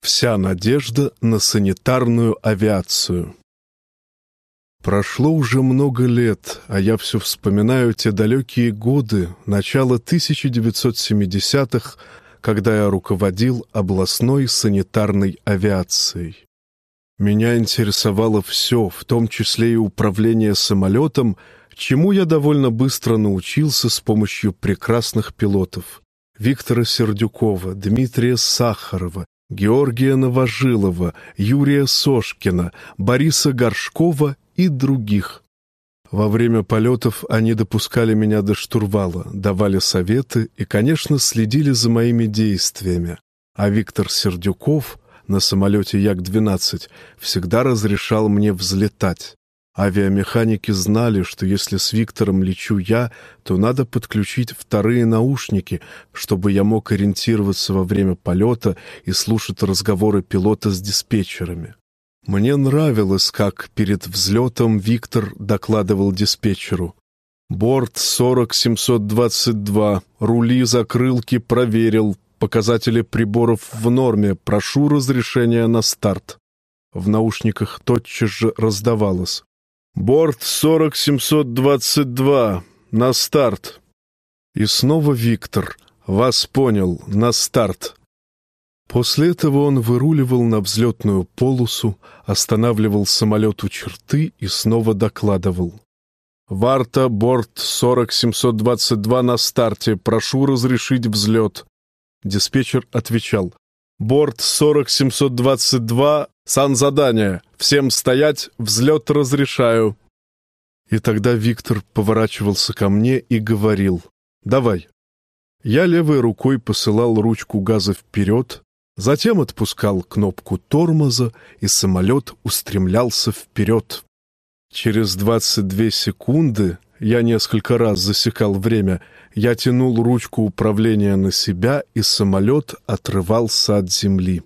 Вся надежда на санитарную авиацию. Прошло уже много лет, а я все вспоминаю те далекие годы, начало 1970-х, когда я руководил областной санитарной авиацией. Меня интересовало все, в том числе и управление самолетом, чему я довольно быстро научился с помощью прекрасных пилотов. Виктора Сердюкова, Дмитрия Сахарова, Георгия Новожилова, Юрия Сошкина, Бориса Горшкова и других. Во время полетов они допускали меня до штурвала, давали советы и, конечно, следили за моими действиями. А Виктор Сердюков на самолете Як-12 всегда разрешал мне взлетать. Авиамеханики знали, что если с Виктором лечу я, то надо подключить вторые наушники, чтобы я мог ориентироваться во время полета и слушать разговоры пилота с диспетчерами. Мне нравилось, как перед взлетом Виктор докладывал диспетчеру. «Борт 40722, рули закрылки проверил, показатели приборов в норме, прошу разрешения на старт». В наушниках тотчас же раздавалось. Борт 40722. На старт. И снова Виктор. Вас понял. На старт. После этого он выруливал на взлетную полосу, останавливал самолет у черты и снова докладывал. «Варта, борт 40722 на старте. Прошу разрешить взлет». Диспетчер отвечал. «Борт 40722 Сан-задание. Всем стоять, взлет разрешаю». И тогда Виктор поворачивался ко мне и говорил «Давай». Я левой рукой посылал ручку газа вперед, затем отпускал кнопку тормоза, и самолет устремлялся вперед. Через 22 секунды, я несколько раз засекал время, я тянул ручку управления на себя, и самолет отрывался от земли.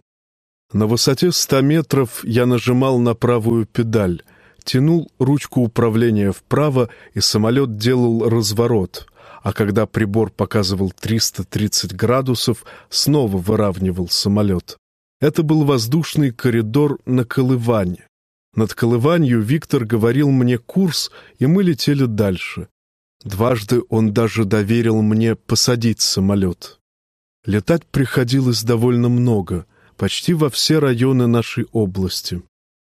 На высоте 100 метров я нажимал на правую педаль, тянул ручку управления вправо, и самолет делал разворот, а когда прибор показывал 330 градусов, снова выравнивал самолет. Это был воздушный коридор на колыване. Над колыванью Виктор говорил мне курс, и мы летели дальше. Дважды он даже доверил мне посадить самолет. Летать приходилось довольно много — почти во все районы нашей области.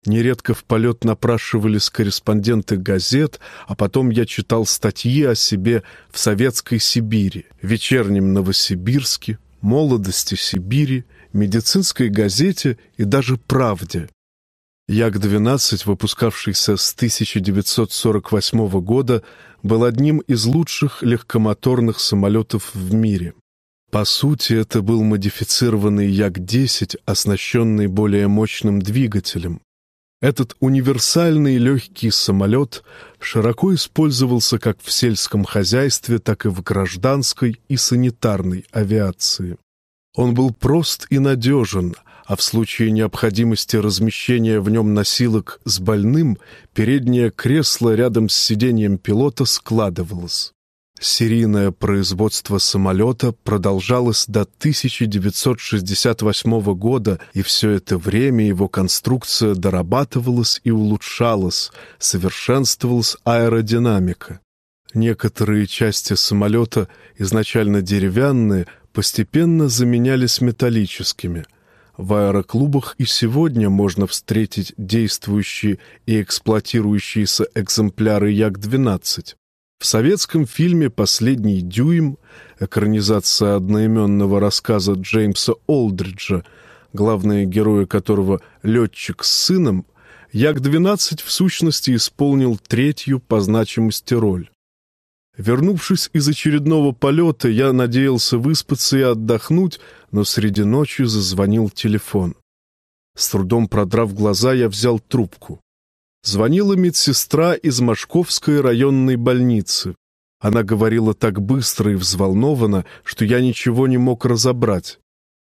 Нередко в полет напрашивались корреспонденты газет, а потом я читал статьи о себе в Советской Сибири, Вечернем Новосибирске, Молодости Сибири, Медицинской газете и даже Правде. Як-12, выпускавшийся с 1948 года, был одним из лучших легкомоторных самолетов в мире. По сути, это был модифицированный Як-10, оснащенный более мощным двигателем. Этот универсальный легкий самолет широко использовался как в сельском хозяйстве, так и в гражданской и санитарной авиации. Он был прост и надежен, а в случае необходимости размещения в нем носилок с больным, переднее кресло рядом с сиденьем пилота складывалось. Серийное производство самолета продолжалось до 1968 года, и все это время его конструкция дорабатывалась и улучшалась, совершенствовалась аэродинамика. Некоторые части самолета, изначально деревянные, постепенно заменялись металлическими. В аэроклубах и сегодня можно встретить действующие и эксплуатирующиеся экземпляры Як-12. В советском фильме «Последний дюйм» экранизация одноименного рассказа Джеймса Олдриджа, главные герои которого летчик с сыном, Як-12 в сущности исполнил третью по значимости роль. Вернувшись из очередного полета, я надеялся выспаться и отдохнуть, но среди ночи зазвонил телефон. С трудом продрав глаза, я взял трубку. Звонила медсестра из Машковской районной больницы. Она говорила так быстро и взволнованно, что я ничего не мог разобрать.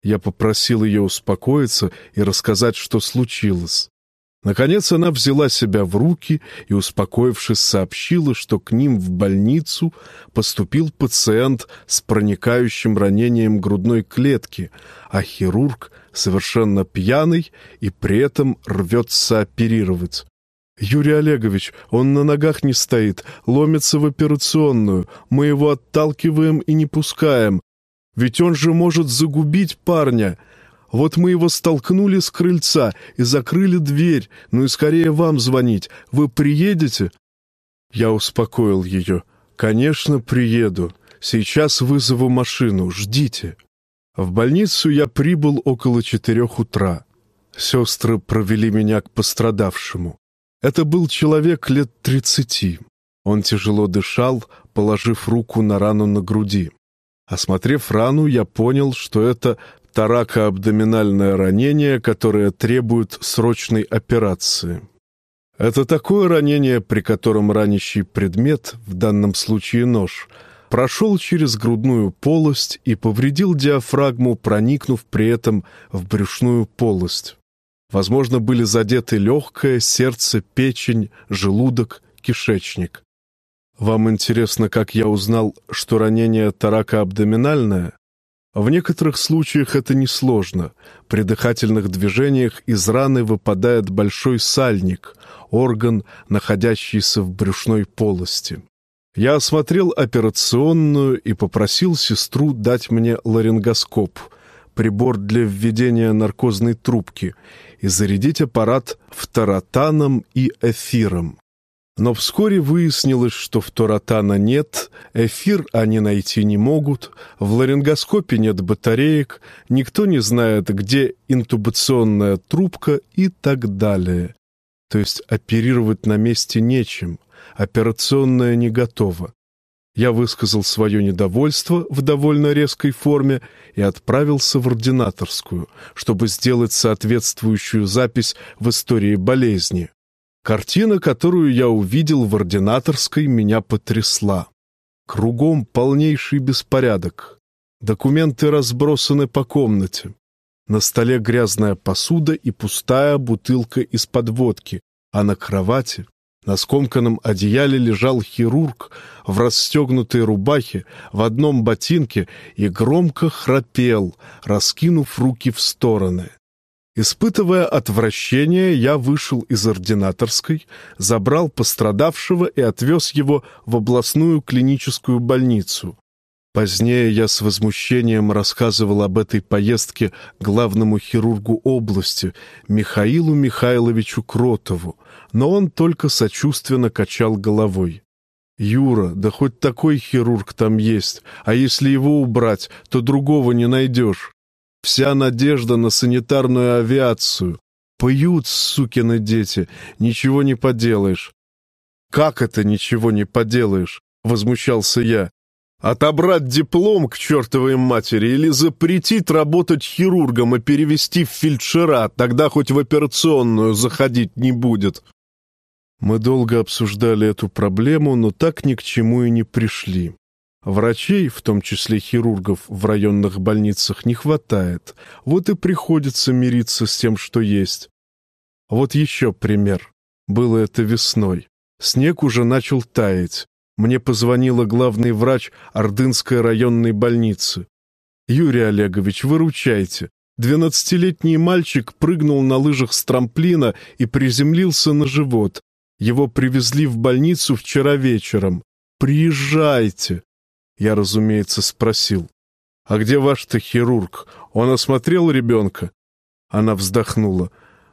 Я попросил ее успокоиться и рассказать, что случилось. Наконец она взяла себя в руки и, успокоившись, сообщила, что к ним в больницу поступил пациент с проникающим ранением грудной клетки, а хирург совершенно пьяный и при этом рвется оперировать. «Юрий Олегович, он на ногах не стоит, ломится в операционную. Мы его отталкиваем и не пускаем. Ведь он же может загубить парня. Вот мы его столкнули с крыльца и закрыли дверь. Ну и скорее вам звонить. Вы приедете?» Я успокоил ее. «Конечно, приеду. Сейчас вызову машину. Ждите». В больницу я прибыл около четырех утра. Сестры провели меня к пострадавшему. Это был человек лет тридцати. Он тяжело дышал, положив руку на рану на груди. Осмотрев рану, я понял, что это таракоабдоминальное ранение, которое требует срочной операции. Это такое ранение, при котором ранящий предмет, в данном случае нож, прошел через грудную полость и повредил диафрагму, проникнув при этом в брюшную полость. Возможно, были задеты легкое, сердце, печень, желудок, кишечник. Вам интересно, как я узнал, что ранение таракоабдоминальное? В некоторых случаях это несложно. При дыхательных движениях из раны выпадает большой сальник, орган, находящийся в брюшной полости. Я осмотрел операционную и попросил сестру дать мне ларингоскоп, прибор для введения наркозной трубки, и зарядить аппарат фторотаном и эфиром. Но вскоре выяснилось, что фторотана нет, эфир они найти не могут, в ларингоскопе нет батареек, никто не знает, где интубационная трубка и так далее. То есть оперировать на месте нечем, операционная не готова. Я высказал свое недовольство в довольно резкой форме и отправился в ординаторскую, чтобы сделать соответствующую запись в истории болезни. Картина, которую я увидел в ординаторской, меня потрясла. Кругом полнейший беспорядок. Документы разбросаны по комнате. На столе грязная посуда и пустая бутылка из-под водки, а на кровати, на скомканном одеяле лежал хирург в расстегнутой рубахе, в одном ботинке и громко храпел, раскинув руки в стороны. Испытывая отвращение, я вышел из ординаторской, забрал пострадавшего и отвез его в областную клиническую больницу. Позднее я с возмущением рассказывал об этой поездке главному хирургу области Михаилу Михайловичу Кротову, но он только сочувственно качал головой. «Юра, да хоть такой хирург там есть, а если его убрать, то другого не найдешь. Вся надежда на санитарную авиацию. Поют, сукины дети, ничего не поделаешь». «Как это ничего не поделаешь?» — возмущался я. Отобрать диплом к чертовой матери или запретить работать хирургом и перевести в фельдшера, тогда хоть в операционную заходить не будет. Мы долго обсуждали эту проблему, но так ни к чему и не пришли. Врачей, в том числе хирургов, в районных больницах не хватает. Вот и приходится мириться с тем, что есть. Вот еще пример. Было это весной. Снег уже начал таять. Мне позвонила главный врач Ордынской районной больницы. «Юрий Олегович, выручайте. Двенадцатилетний мальчик прыгнул на лыжах с трамплина и приземлился на живот. Его привезли в больницу вчера вечером. Приезжайте!» Я, разумеется, спросил. «А где ваш-то хирург? Он осмотрел ребенка?» Она вздохнула.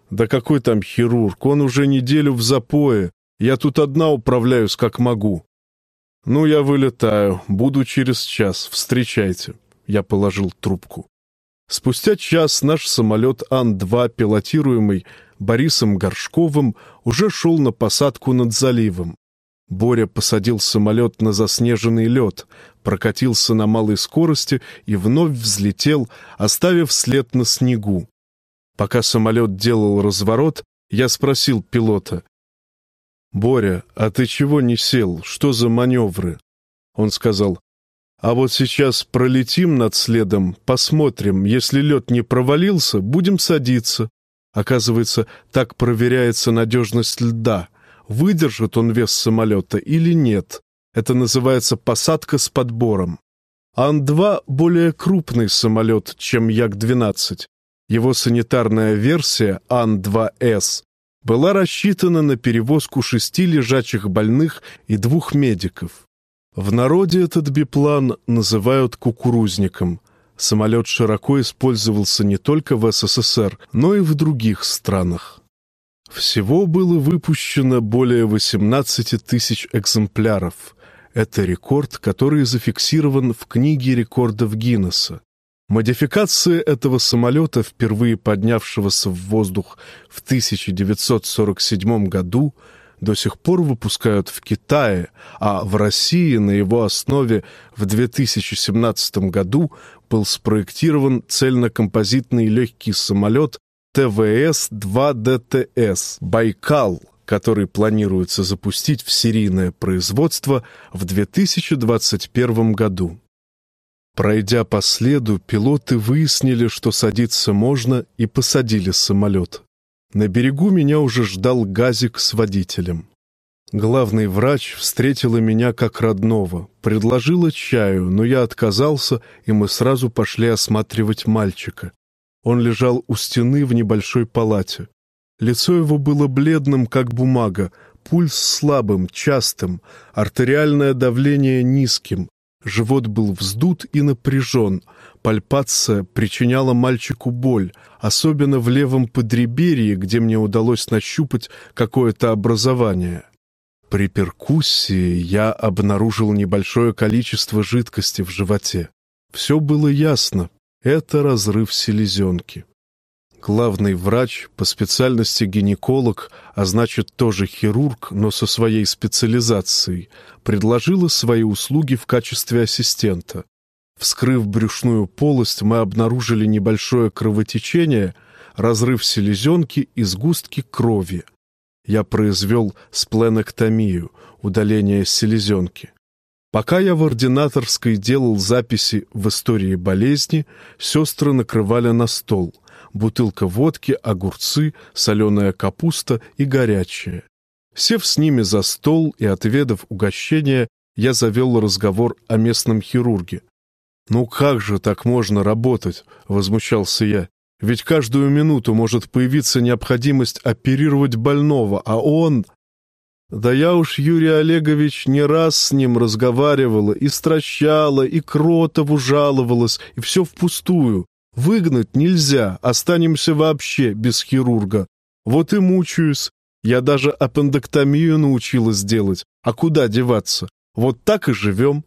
«Да какой там хирург? Он уже неделю в запое. Я тут одна управляюсь, как могу». «Ну, я вылетаю. Буду через час. Встречайте». Я положил трубку. Спустя час наш самолет Ан-2, пилотируемый Борисом Горшковым, уже шел на посадку над заливом. Боря посадил самолет на заснеженный лед, прокатился на малой скорости и вновь взлетел, оставив след на снегу. Пока самолет делал разворот, я спросил пилота, «Боря, а ты чего не сел? Что за маневры?» Он сказал, «А вот сейчас пролетим над следом, посмотрим. Если лед не провалился, будем садиться». Оказывается, так проверяется надежность льда. Выдержит он вес самолета или нет. Это называется посадка с подбором. Ан-2 более крупный самолет, чем Як-12. Его санитарная версия Ан-2С была рассчитана на перевозку шести лежачих больных и двух медиков. В народе этот биплан называют кукурузником. Самолет широко использовался не только в СССР, но и в других странах. Всего было выпущено более 18 тысяч экземпляров. Это рекорд, который зафиксирован в книге рекордов Гиннесса. Модификации этого самолета, впервые поднявшегося в воздух в 1947 году, до сих пор выпускают в Китае, а в России на его основе в 2017 году был спроектирован цельнокомпозитный легкий самолет ТВС-2ДТС «Байкал», который планируется запустить в серийное производство в 2021 году. Пройдя по следу, пилоты выяснили, что садиться можно, и посадили самолет. На берегу меня уже ждал газик с водителем. Главный врач встретила меня как родного, предложила чаю, но я отказался, и мы сразу пошли осматривать мальчика. Он лежал у стены в небольшой палате. Лицо его было бледным, как бумага, пульс слабым, частым, артериальное давление низким, Живот был вздут и напряжен. Пальпация причиняла мальчику боль, особенно в левом подреберье, где мне удалось нащупать какое-то образование. При перкуссии я обнаружил небольшое количество жидкости в животе. Все было ясно. Это разрыв селезенки. Главный врач, по специальности гинеколог, а значит тоже хирург, но со своей специализацией, предложила свои услуги в качестве ассистента. Вскрыв брюшную полость, мы обнаружили небольшое кровотечение, разрыв селезенки и сгустки крови. Я произвел спленэктомию, удаление селезенки. Пока я в ординаторской делал записи в истории болезни, сестры накрывали на стол — бутылка водки, огурцы, соленая капуста и горячее. Сев с ними за стол и отведав угощение, я завел разговор о местном хирурге. «Ну как же так можно работать?» — возмущался я. «Ведь каждую минуту может появиться необходимость оперировать больного, а он...» Да я уж, Юрий Олегович, не раз с ним разговаривала, и стращала, и Кротову жаловалась, и все впустую. Выгнать нельзя, останемся вообще без хирурга. Вот и мучаюсь. Я даже аппендэктомию научилась делать. А куда деваться? Вот так и живем.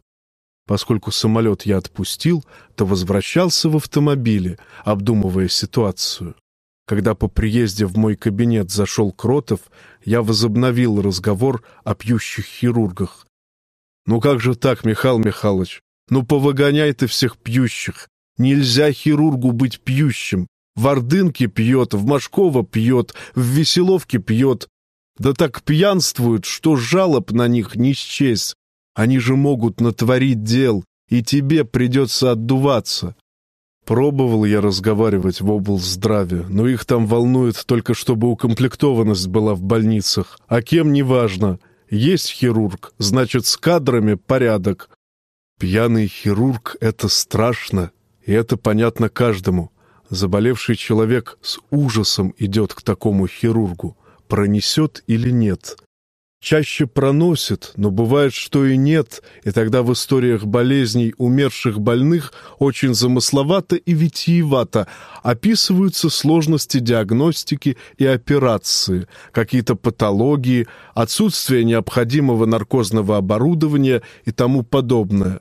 Поскольку самолет я отпустил, то возвращался в автомобиле, обдумывая ситуацию. Когда по приезде в мой кабинет зашел Кротов, я возобновил разговор о пьющих хирургах. «Ну как же так, Михаил Михайлович? Ну повыгоняй ты всех пьющих. Нельзя хирургу быть пьющим. В Ордынке пьет, в Машково пьет, в Веселовке пьет. Да так пьянствуют, что жалоб на них не счесть. Они же могут натворить дел, и тебе придется отдуваться. Пробовал я разговаривать в облздраве, но их там волнует только, чтобы укомплектованность была в больницах. А кем — неважно. Есть хирург, значит, с кадрами порядок. Пьяный хирург — это страшно, и это понятно каждому. Заболевший человек с ужасом идет к такому хирургу. Пронесет или нет? Чаще проносит, но бывает, что и нет, и тогда в историях болезней умерших больных очень замысловато и витиевато описываются сложности диагностики и операции, какие-то патологии, отсутствие необходимого наркозного оборудования и тому подобное.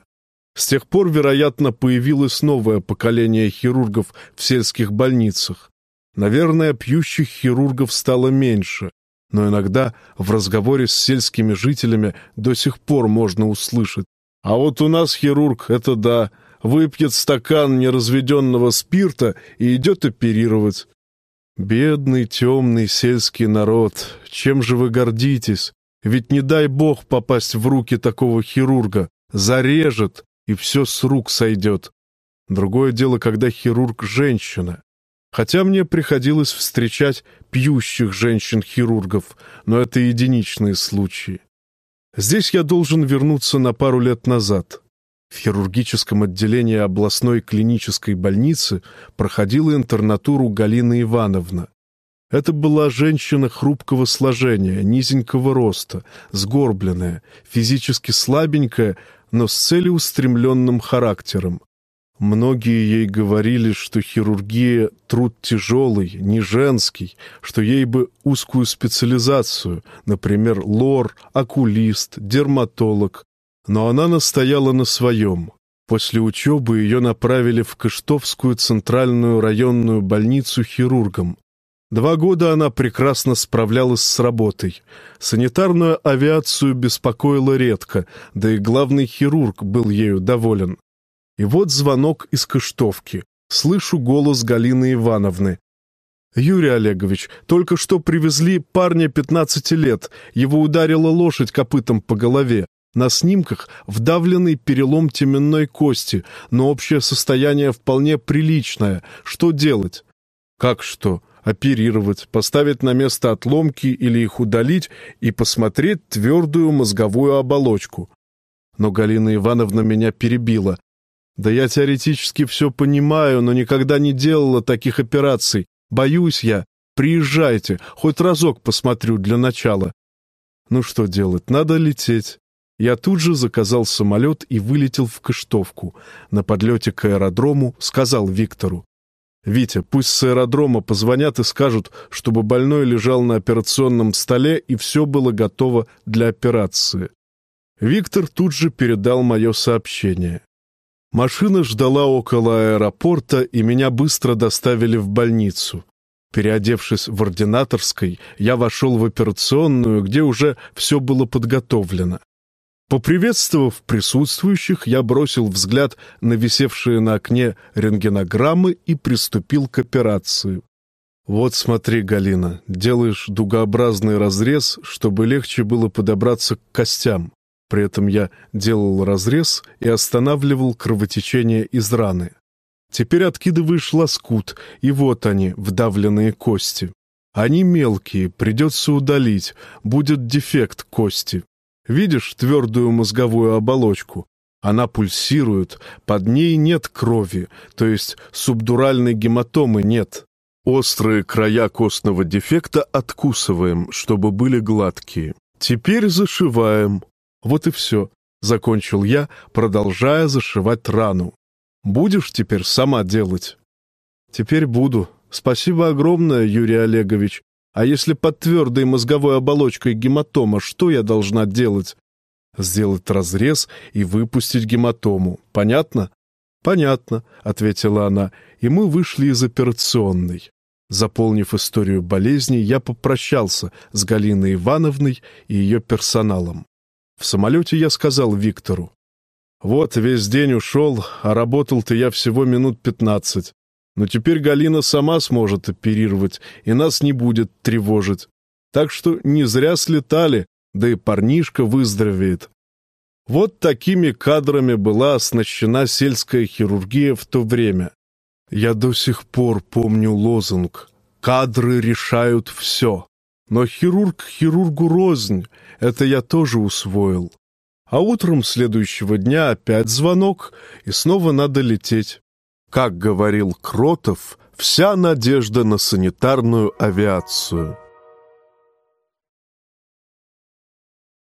С тех пор, вероятно, появилось новое поколение хирургов в сельских больницах. Наверное, пьющих хирургов стало меньше, но иногда в разговоре с сельскими жителями до сих пор можно услышать. А вот у нас хирург, это да, выпьет стакан неразведенного спирта и идет оперировать. Бедный, темный сельский народ, чем же вы гордитесь? Ведь не дай бог попасть в руки такого хирурга. Зарежет, и все с рук сойдет. Другое дело, когда хирург — женщина. Хотя мне приходилось встречать пьющих женщин-хирургов, но это единичные случаи. Здесь я должен вернуться на пару лет назад. В хирургическом отделении областной клинической больницы проходила интернатуру Галина Ивановна. Это была женщина хрупкого сложения, низенького роста, сгорбленная, физически слабенькая, но с целеустремленным характером. Многие ей говорили, что хирургия — труд тяжелый, не женский, что ей бы узкую специализацию, например, лор, окулист, дерматолог. Но она настояла на своем. После учебы ее направили в Кыштовскую центральную районную больницу хирургом. Два года она прекрасно справлялась с работой. Санитарную авиацию беспокоила редко, да и главный хирург был ею доволен. И вот звонок из Кыштовки. Слышу голос Галины Ивановны. «Юрий Олегович, только что привезли парня 15 лет. Его ударила лошадь копытом по голове. На снимках вдавленный перелом теменной кости, но общее состояние вполне приличное. Что делать?» «Как что?» Оперировать, поставить на место отломки или их удалить и посмотреть твердую мозговую оболочку. Но Галина Ивановна меня перебила. Да я теоретически все понимаю, но никогда не делала таких операций. Боюсь я. Приезжайте, хоть разок посмотрю для начала. Ну что делать, надо лететь. Я тут же заказал самолет и вылетел в Кыштовку. На подлете к аэродрому сказал Виктору. «Витя, пусть с аэродрома позвонят и скажут, чтобы больной лежал на операционном столе и все было готово для операции». Виктор тут же передал мое сообщение. Машина ждала около аэропорта, и меня быстро доставили в больницу. Переодевшись в ординаторской, я вошел в операционную, где уже все было подготовлено. Поприветствовав присутствующих, я бросил взгляд на висевшие на окне рентгенограммы и приступил к операции. «Вот смотри, Галина, делаешь дугообразный разрез, чтобы легче было подобраться к костям. При этом я делал разрез и останавливал кровотечение из раны. Теперь откидываешь лоскут, и вот они, вдавленные кости. Они мелкие, придется удалить, будет дефект кости. Видишь твердую мозговую оболочку? Она пульсирует, под ней нет крови, то есть субдуральной гематомы нет. Острые края костного дефекта откусываем, чтобы были гладкие. Теперь зашиваем, вот и все, — закончил я, продолжая зашивать рану. Будешь теперь сама делать? Теперь буду. Спасибо огромное, Юрий Олегович. А если под твердой мозговой оболочкой гематома, что я должна делать? Сделать разрез и выпустить гематому. Понятно? Понятно, — ответила она, и мы вышли из операционной. Заполнив историю болезни, я попрощался с Галиной Ивановной и ее персоналом. В самолете я сказал Виктору. «Вот, весь день ушел, а работал-то я всего минут пятнадцать. Но теперь Галина сама сможет оперировать, и нас не будет тревожить. Так что не зря слетали, да и парнишка выздоровеет». Вот такими кадрами была оснащена сельская хирургия в то время. Я до сих пор помню лозунг «Кадры решают все». Но хирург хирургу рознь, это я тоже усвоил. А утром следующего дня опять звонок, и снова надо лететь. Как говорил Кротов, вся надежда на санитарную авиацию —